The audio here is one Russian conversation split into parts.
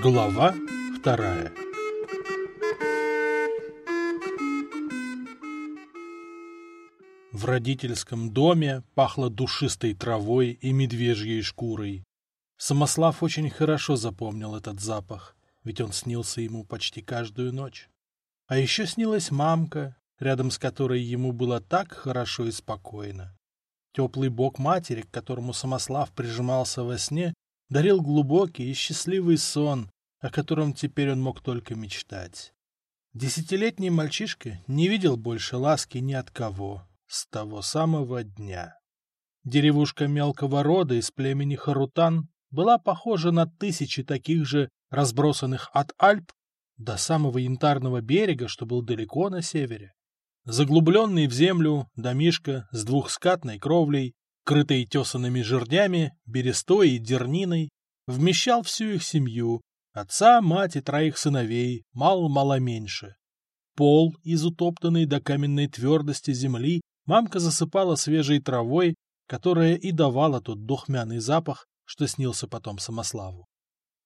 Глава вторая В родительском доме пахло душистой травой и медвежьей шкурой. Самослав очень хорошо запомнил этот запах, ведь он снился ему почти каждую ночь. А еще снилась мамка, рядом с которой ему было так хорошо и спокойно. Теплый бок матери, к которому Самослав прижимался во сне, дарил глубокий и счастливый сон, о котором теперь он мог только мечтать. Десятилетний мальчишка не видел больше ласки ни от кого с того самого дня. Деревушка мелкого рода из племени Харутан была похожа на тысячи таких же, разбросанных от Альп до самого янтарного берега, что был далеко на севере. Заглубленный в землю домишка с двухскатной кровлей, крытой тесанными жердями, берестой и дерниной, вмещал всю их семью, отца, мать и троих сыновей, мало-мало меньше. Пол, из утоптанной до каменной твердости земли, мамка засыпала свежей травой, которая и давала тот духмяный запах, что снился потом Самославу.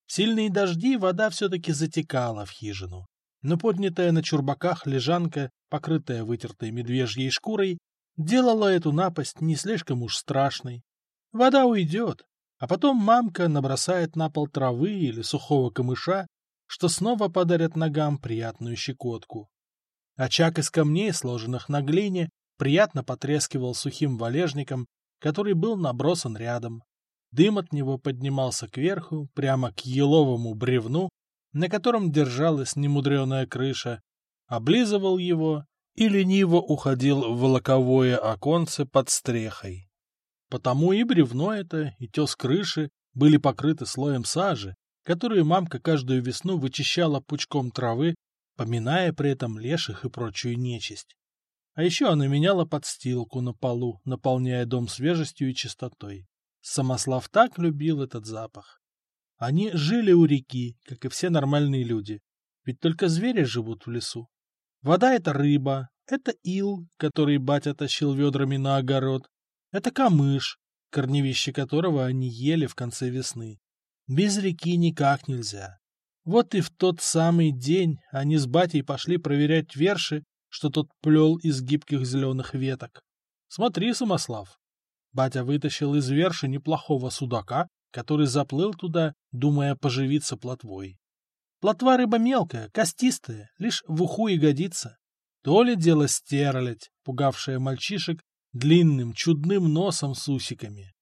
В сильные дожди вода все-таки затекала в хижину, но поднятая на чурбаках лежанка, покрытая вытертой медвежьей шкурой, делала эту напасть не слишком уж страшной. Вода уйдет, а потом мамка набросает на пол травы или сухого камыша, что снова подарят ногам приятную щекотку. Очаг из камней, сложенных на глине, приятно потрескивал сухим валежником, который был набросан рядом. Дым от него поднимался кверху, прямо к еловому бревну, на котором держалась немудреная крыша, облизывал его и лениво уходил в волоковое оконце под стрехой. Потому и бревно это, и тес крыши были покрыты слоем сажи, которую мамка каждую весну вычищала пучком травы, поминая при этом леших и прочую нечисть. А еще она меняла подстилку на полу, наполняя дом свежестью и чистотой. Самослав так любил этот запах. Они жили у реки, как и все нормальные люди. Ведь только звери живут в лесу. Вода — это рыба, это ил, который батя тащил ведрами на огород, это камыш, корневище которого они ели в конце весны. Без реки никак нельзя. Вот и в тот самый день они с батей пошли проверять верши, что тот плел из гибких зеленых веток. Смотри, Самослав, Батя вытащил из верши неплохого судака, который заплыл туда, думая поживиться плотвой. Плотва рыба мелкая, костистая, лишь в уху и годится. То ли дело стерлядь, пугавшая мальчишек длинным чудным носом с усиками.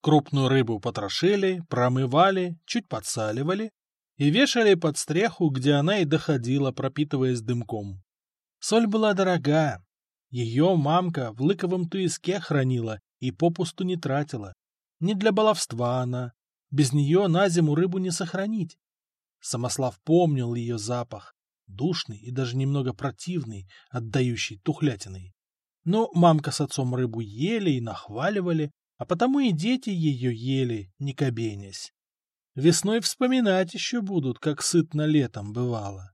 Крупную рыбу потрошили, промывали, чуть подсаливали и вешали под стреху, где она и доходила, пропитываясь дымком. Соль была дорога. Ее мамка в лыковом туиске хранила и попусту не тратила. Не для баловства она. Без нее на зиму рыбу не сохранить. Самослав помнил ее запах, душный и даже немного противный, отдающий тухлятиной. Но мамка с отцом рыбу ели и нахваливали, а потому и дети ее ели, не кабенясь. Весной вспоминать еще будут, как сытно летом бывало.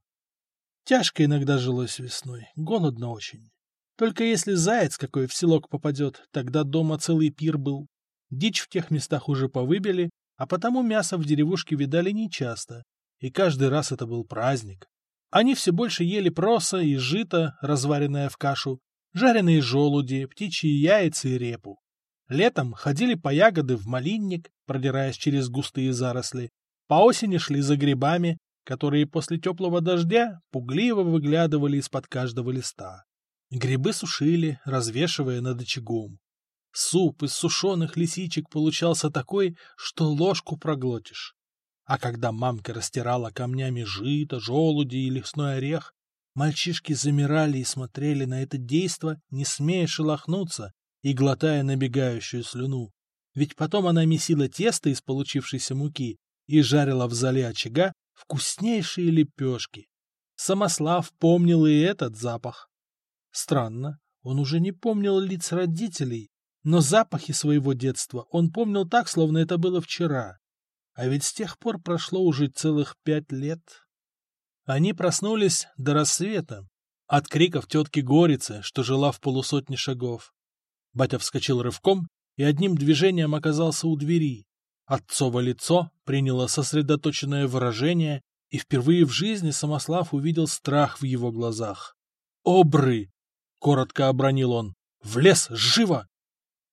Тяжко иногда жилось весной, голодно очень. Только если заяц какой в селок попадет, тогда дома целый пир был. Дичь в тех местах уже повыбили, а потому мясо в деревушке видали нечасто, и каждый раз это был праздник. Они все больше ели проса и жито, разваренное в кашу, жареные желуди, птичьи яйца и репу. Летом ходили по ягоды в малинник, продираясь через густые заросли. По осени шли за грибами, которые после теплого дождя пугливо выглядывали из-под каждого листа. Грибы сушили, развешивая над очагом. Суп из сушеных лисичек получался такой, что ложку проглотишь. А когда мамка растирала камнями жито, желуди и лесной орех, мальчишки замирали и смотрели на это действо, не смея шелохнуться и глотая набегающую слюну. Ведь потом она месила тесто из получившейся муки и жарила в зале очага вкуснейшие лепешки. Самослав помнил и этот запах. Странно, он уже не помнил лиц родителей, но запахи своего детства он помнил так, словно это было вчера. А ведь с тех пор прошло уже целых пять лет. Они проснулись до рассвета, от криков тетки Горицы, что жила в полусотне шагов. Батя вскочил рывком и одним движением оказался у двери. Отцово лицо приняло сосредоточенное выражение, и впервые в жизни Самослав увидел страх в его глазах. «Обры!» — коротко обронил он. «В лес! Живо!»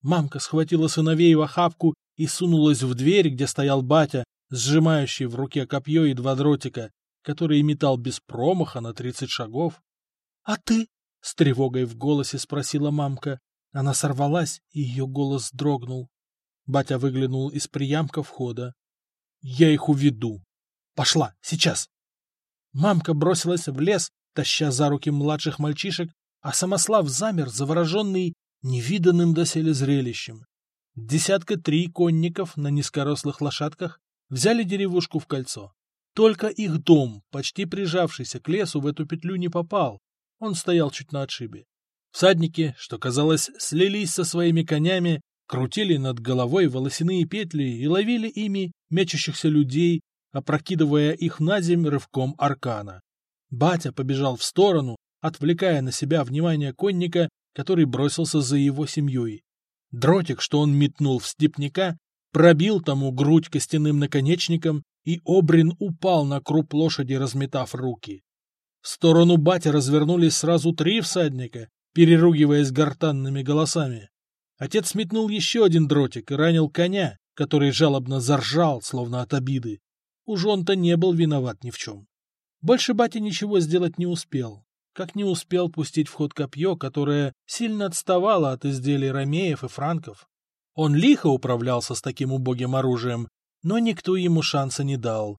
Мамка схватила сыновей в охапку и сунулась в дверь, где стоял батя, сжимающий в руке копье и два дротика, которые метал без промаха на тридцать шагов. — А ты? — с тревогой в голосе спросила мамка. Она сорвалась, и ее голос дрогнул. Батя выглянул из приямка входа. — Я их уведу. Пошла, сейчас. Мамка бросилась в лес, таща за руки младших мальчишек, а Самослав замер, завороженный невиданным доселе зрелищем. Десятка три конников на низкорослых лошадках взяли деревушку в кольцо. Только их дом, почти прижавшийся к лесу, в эту петлю не попал. Он стоял чуть на отшибе. Всадники, что казалось, слились со своими конями, крутили над головой волосяные петли и ловили ими мечущихся людей, опрокидывая их на земь рывком аркана. Батя побежал в сторону, отвлекая на себя внимание конника, который бросился за его семьей. Дротик, что он метнул в степняка, пробил тому грудь костяным наконечником, и Обрин упал на круп лошади, разметав руки. В сторону батя развернулись сразу три всадника, переругиваясь гортанными голосами. Отец метнул еще один дротик и ранил коня, который жалобно заржал, словно от обиды. Уж он-то не был виноват ни в чем. Больше батя ничего сделать не успел, как не успел пустить в ход копье, которое сильно отставало от изделий ромеев и франков. Он лихо управлялся с таким убогим оружием, но никто ему шанса не дал.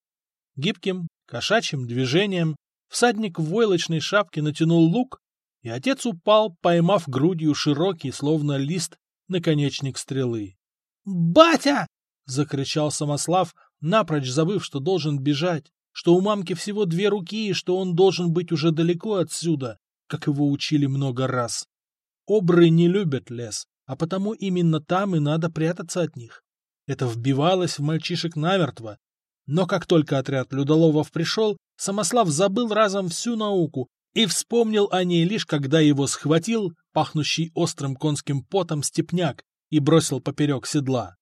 Гибким, кошачьим движением всадник в войлочной шапке натянул лук, и отец упал, поймав грудью широкий, словно лист, наконечник стрелы. «Батя!» — закричал Самослав, напрочь забыв, что должен бежать, что у мамки всего две руки и что он должен быть уже далеко отсюда, как его учили много раз. Обры не любят лес, а потому именно там и надо прятаться от них. Это вбивалось в мальчишек намертво. Но как только отряд Людоловов пришел, Самослав забыл разом всю науку и вспомнил о ней лишь когда его схватил, пахнущий острым конским потом, степняк и бросил поперек седла.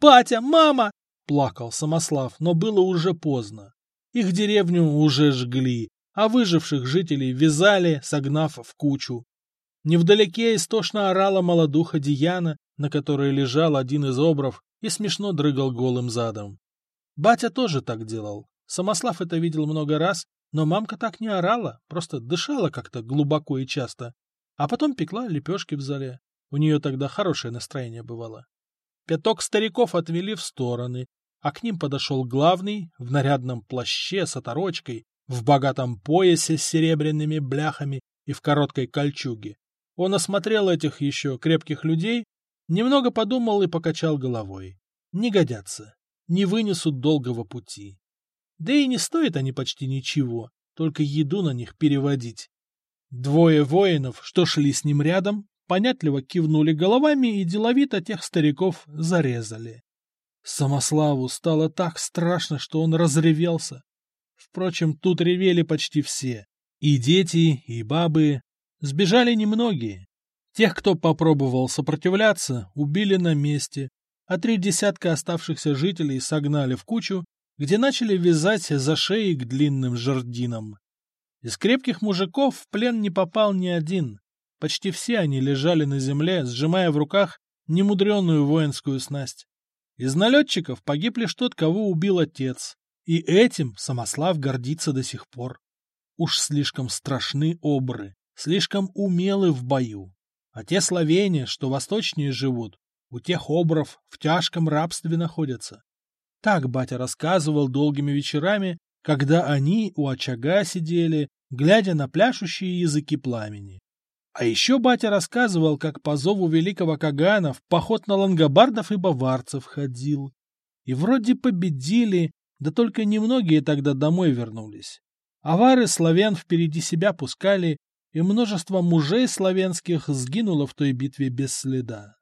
«Батя! Мама!» — плакал Самослав, но было уже поздно. Их деревню уже жгли, а выживших жителей вязали, согнав в кучу. Невдалеке истошно орала молодуха Дияна, на которой лежал один из обров и смешно дрыгал голым задом. Батя тоже так делал. Самослав это видел много раз, но мамка так не орала, просто дышала как-то глубоко и часто, а потом пекла лепешки в зале. У нее тогда хорошее настроение бывало. Пяток стариков отвели в стороны, а к ним подошел главный в нарядном плаще с оторочкой, в богатом поясе с серебряными бляхами и в короткой кольчуге. Он осмотрел этих еще крепких людей Немного подумал и покачал головой. Не годятся, не вынесут долгого пути. Да и не стоит они почти ничего, только еду на них переводить. Двое воинов, что шли с ним рядом, понятливо кивнули головами и деловито тех стариков зарезали. Самославу стало так страшно, что он разревелся. Впрочем, тут ревели почти все. И дети, и бабы. Сбежали немногие. Тех, кто попробовал сопротивляться, убили на месте, а три десятка оставшихся жителей согнали в кучу, где начали вязать за шеи к длинным жердинам. Из крепких мужиков в плен не попал ни один. Почти все они лежали на земле, сжимая в руках немудреную воинскую снасть. Из налетчиков погиб лишь тот, кого убил отец, и этим Самослав гордится до сих пор. Уж слишком страшны обры, слишком умелы в бою. А те словения, что восточнее живут, у тех обров в тяжком рабстве находятся. Так батя рассказывал долгими вечерами, когда они у очага сидели, глядя на пляшущие языки пламени. А еще батя рассказывал, как по зову великого Кагана в поход на лангобардов и баварцев ходил. И вроде победили, да только немногие тогда домой вернулись. Авары славян впереди себя пускали, и множество мужей славянских сгинуло в той битве без следа.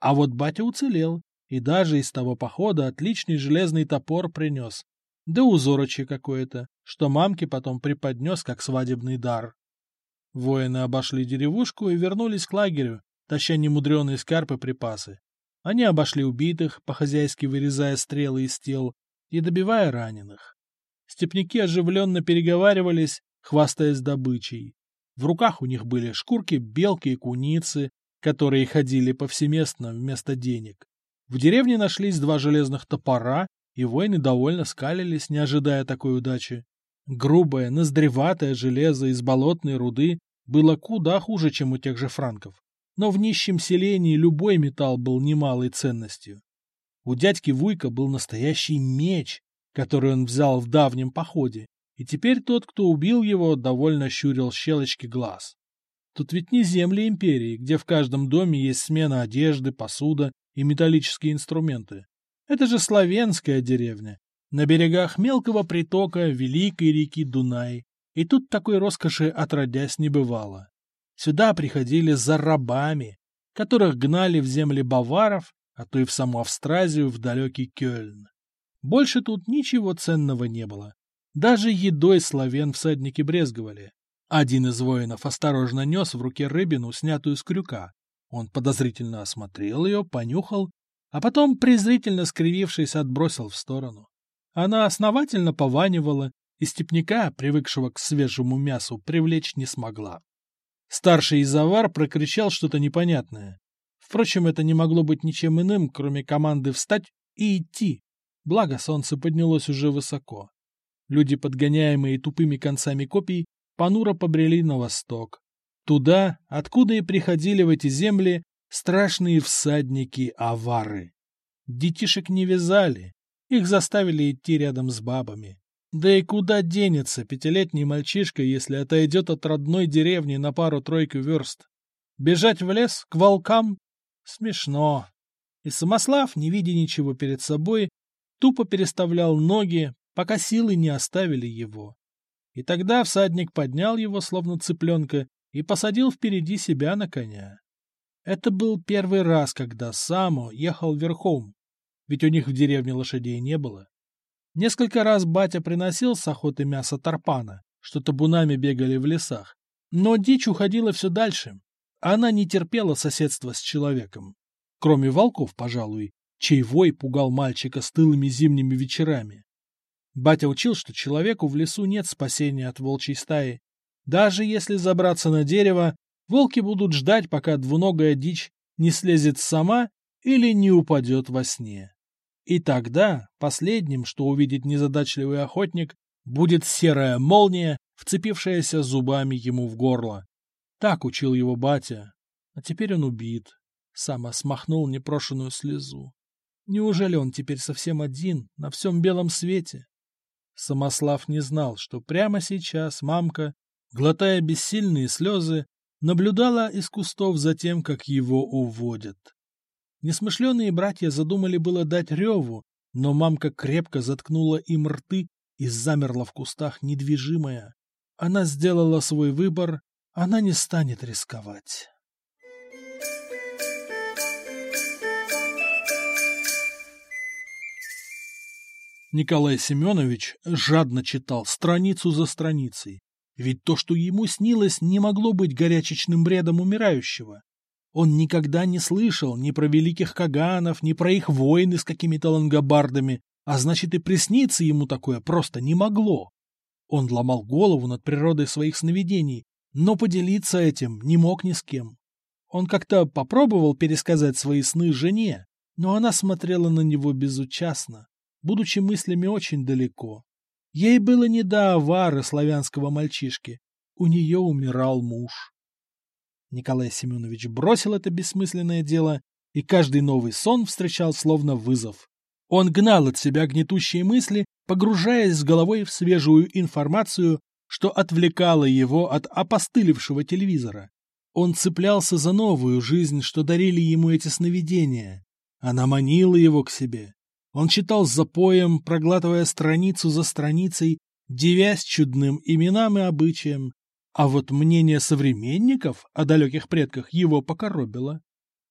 А вот батя уцелел, и даже из того похода отличный железный топор принес, да узорочье какое-то, что мамке потом преподнес как свадебный дар. Воины обошли деревушку и вернулись к лагерю, таща немудреные скарпы припасы. Они обошли убитых, по-хозяйски вырезая стрелы из тел и добивая раненых. Степняки оживленно переговаривались, хвастаясь добычей. В руках у них были шкурки белки и куницы, которые ходили повсеместно вместо денег. В деревне нашлись два железных топора, и воины довольно скалились, не ожидая такой удачи. Грубое, ноздреватое железо из болотной руды было куда хуже, чем у тех же франков. Но в нищем селении любой металл был немалой ценностью. У дядьки Вуйка был настоящий меч, который он взял в давнем походе, и теперь тот, кто убил его, довольно щурил щелочки глаз. Тут ведь не земли империи, где в каждом доме есть смена одежды, посуда и металлические инструменты. Это же славянская деревня, на берегах мелкого притока великой реки Дунай, и тут такой роскоши отродясь не бывало. Сюда приходили за рабами, которых гнали в земли баваров, а то и в саму Австразию, в далекий Кёльн. Больше тут ничего ценного не было. Даже едой славян всадники брезговали. Один из воинов осторожно нес в руке рыбину, снятую с крюка. Он подозрительно осмотрел ее, понюхал, а потом, презрительно скривившись, отбросил в сторону. Она основательно пованивала, и степняка, привыкшего к свежему мясу, привлечь не смогла. Старший Изавар прокричал что-то непонятное. Впрочем, это не могло быть ничем иным, кроме команды встать и идти. Благо, солнце поднялось уже высоко. Люди, подгоняемые тупыми концами копий, понуро побрели на восток. Туда, откуда и приходили в эти земли страшные всадники-авары. Детишек не вязали, их заставили идти рядом с бабами. Да и куда денется пятилетний мальчишка, если отойдет от родной деревни на пару-тройку верст? Бежать в лес, к волкам? Смешно. И Самослав, не видя ничего перед собой, тупо переставлял ноги, пока силы не оставили его. И тогда всадник поднял его, словно цыпленка, и посадил впереди себя на коня. Это был первый раз, когда Само ехал верхом, ведь у них в деревне лошадей не было. Несколько раз батя приносил с охоты мясо тарпана, что табунами бегали в лесах, но дичь уходила все дальше. Она не терпела соседства с человеком. Кроме волков, пожалуй, чей вой пугал мальчика стылыми зимними вечерами. Батя учил, что человеку в лесу нет спасения от волчьей стаи. Даже если забраться на дерево, волки будут ждать, пока двуногая дичь не слезет сама или не упадет во сне. И тогда последним, что увидит незадачливый охотник, будет серая молния, вцепившаяся зубами ему в горло. Так учил его батя. А теперь он убит. Сама смахнул непрошенную слезу. Неужели он теперь совсем один на всем белом свете? Самослав не знал, что прямо сейчас мамка, глотая бессильные слезы, наблюдала из кустов за тем, как его уводят. Несмышленые братья задумали было дать реву, но мамка крепко заткнула им рты и замерла в кустах недвижимая. Она сделала свой выбор, она не станет рисковать. Николай Семенович жадно читал страницу за страницей, ведь то, что ему снилось, не могло быть горячечным бредом умирающего. Он никогда не слышал ни про великих каганов, ни про их войны с какими-то лангобардами, а значит и присниться ему такое просто не могло. Он ломал голову над природой своих сновидений, но поделиться этим не мог ни с кем. Он как-то попробовал пересказать свои сны жене, но она смотрела на него безучастно, будучи мыслями очень далеко. Ей было не до авары славянского мальчишки. У нее умирал муж. Николай Семенович бросил это бессмысленное дело, и каждый новый сон встречал словно вызов. Он гнал от себя гнетущие мысли, погружаясь с головой в свежую информацию, что отвлекало его от опостылевшего телевизора. Он цеплялся за новую жизнь, что дарили ему эти сновидения. Она манила его к себе. Он читал с запоем, проглатывая страницу за страницей, девясь чудным именам и обычаям. А вот мнение современников о далеких предках его покоробило.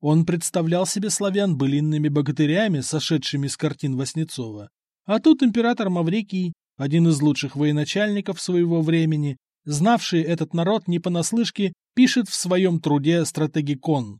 Он представлял себе славян былинными богатырями, сошедшими с картин Васнецова. А тут император Маврикий, один из лучших военачальников своего времени, знавший этот народ не понаслышке, пишет в своем труде «Стратегикон».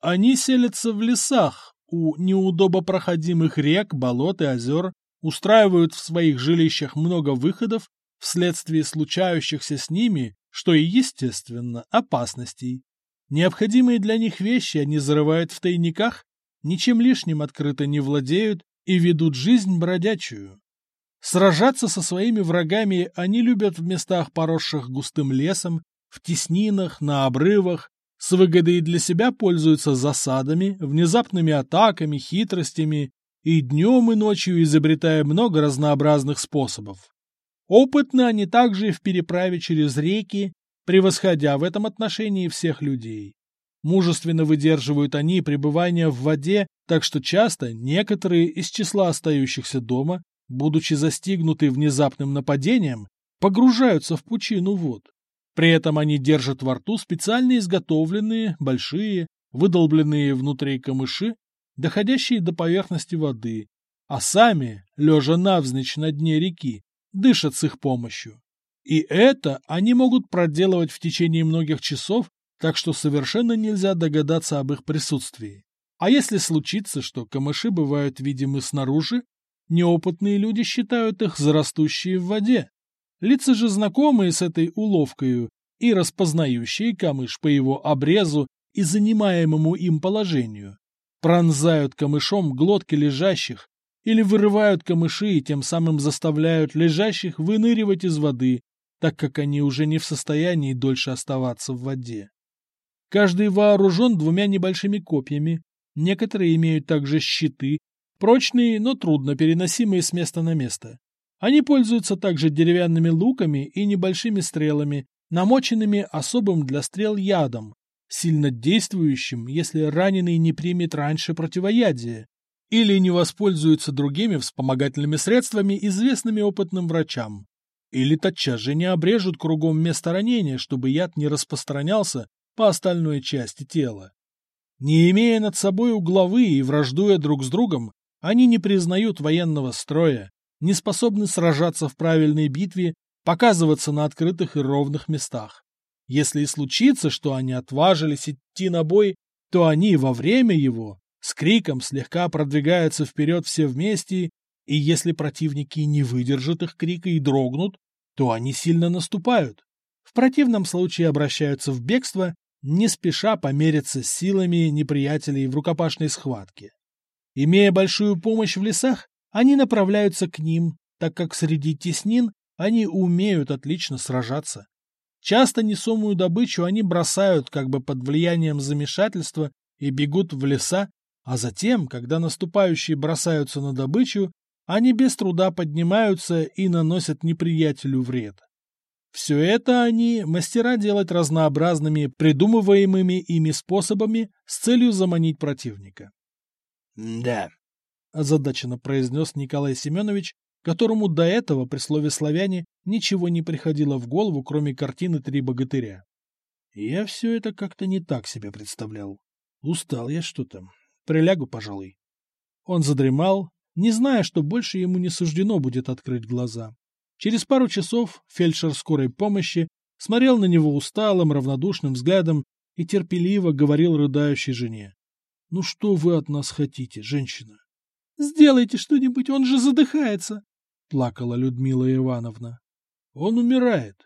Они селятся в лесах, у неудобопроходимых рек, болот и озер устраивают в своих жилищах много выходов вследствие случающихся с ними, что и естественно, опасностей. Необходимые для них вещи они зарывают в тайниках, ничем лишним открыто не владеют и ведут жизнь бродячую. Сражаться со своими врагами они любят в местах, поросших густым лесом, в теснинах, на обрывах, с выгодой для себя пользуются засадами, внезапными атаками, хитростями и днем и ночью изобретая много разнообразных способов. Опытны они также в переправе через реки, превосходя в этом отношении всех людей. Мужественно выдерживают они пребывание в воде, так что часто некоторые из числа остающихся дома, будучи застигнуты внезапным нападением, погружаются в пучину вод. При этом они держат во рту специально изготовленные, большие, выдолбленные внутри камыши, доходящие до поверхности воды, а сами, лежа навзничь на дне реки, дышат с их помощью. И это они могут проделывать в течение многих часов, так что совершенно нельзя догадаться об их присутствии. А если случится, что камыши бывают видимы снаружи, неопытные люди считают их за растущие в воде. Лица же знакомые с этой уловкою и распознающие камыш по его обрезу и занимаемому им положению, пронзают камышом глотки лежащих или вырывают камыши и тем самым заставляют лежащих выныривать из воды, так как они уже не в состоянии дольше оставаться в воде. Каждый вооружен двумя небольшими копьями, некоторые имеют также щиты, прочные, но трудно переносимые с места на место. Они пользуются также деревянными луками и небольшими стрелами, намоченными особым для стрел ядом, сильно действующим, если раненый не примет раньше противоядие, или не воспользуется другими вспомогательными средствами, известными опытным врачам, или тотчас же не обрежут кругом место ранения, чтобы яд не распространялся по остальной части тела. Не имея над собой угловы и враждуя друг с другом, они не признают военного строя, не способны сражаться в правильной битве, показываться на открытых и ровных местах. Если и случится, что они отважились идти на бой, то они во время его с криком слегка продвигаются вперед все вместе, и если противники не выдержат их крика и дрогнут, то они сильно наступают. В противном случае обращаются в бегство, не спеша помериться с силами неприятелей в рукопашной схватке. Имея большую помощь в лесах, они направляются к ним, так как среди теснин они умеют отлично сражаться. Часто несомую добычу они бросают как бы под влиянием замешательства и бегут в леса, а затем, когда наступающие бросаются на добычу, они без труда поднимаются и наносят неприятелю вред. Все это они мастера делать разнообразными придумываемыми ими способами с целью заманить противника. «Да», — озадаченно произнес Николай Семенович, которому до этого при слове «славяне» ничего не приходило в голову, кроме картины «Три богатыря». Я все это как-то не так себе представлял. Устал я что-то. Прилягу, пожалуй. Он задремал, не зная, что больше ему не суждено будет открыть глаза. Через пару часов фельдшер скорой помощи смотрел на него усталым, равнодушным взглядом и терпеливо говорил рыдающей жене. Ну что вы от нас хотите, женщина? Сделайте что-нибудь, он же задыхается, плакала Людмила Ивановна. Он умирает,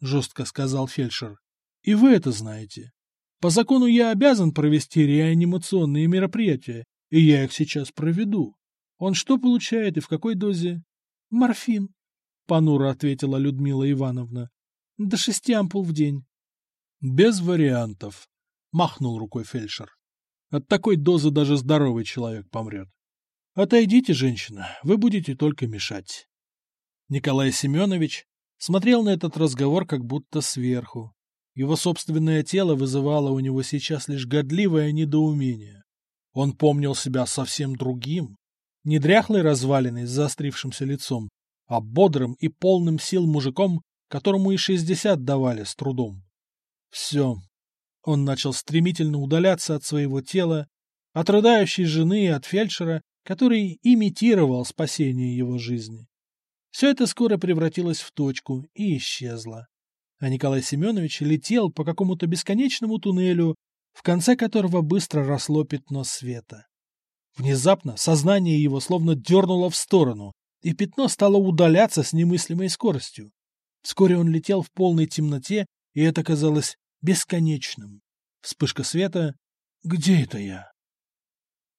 жестко сказал фельдшер. И вы это знаете. По закону я обязан провести реанимационные мероприятия, и я их сейчас проведу. Он что получает и в какой дозе? Морфин, понуро ответила Людмила Ивановна. До шести ампул в день. Без вариантов, махнул рукой фельдшер. От такой дозы даже здоровый человек помрет. Отойдите, женщина, вы будете только мешать. Николай Семенович смотрел на этот разговор как будто сверху. Его собственное тело вызывало у него сейчас лишь годливое недоумение. Он помнил себя совсем другим, не дряхлой развалиной с заострившимся лицом, а бодрым и полным сил мужиком, которому и шестьдесят давали с трудом. Все, он начал стремительно удаляться от своего тела, от рыдающей жены и от фельдшера, который имитировал спасение его жизни. Все это скоро превратилось в точку и исчезло. А Николай Семенович летел по какому-то бесконечному туннелю, в конце которого быстро росло пятно света. Внезапно сознание его словно дернуло в сторону, и пятно стало удаляться с немыслимой скоростью. Вскоре он летел в полной темноте, и это казалось бесконечным. Вспышка света. Где это я?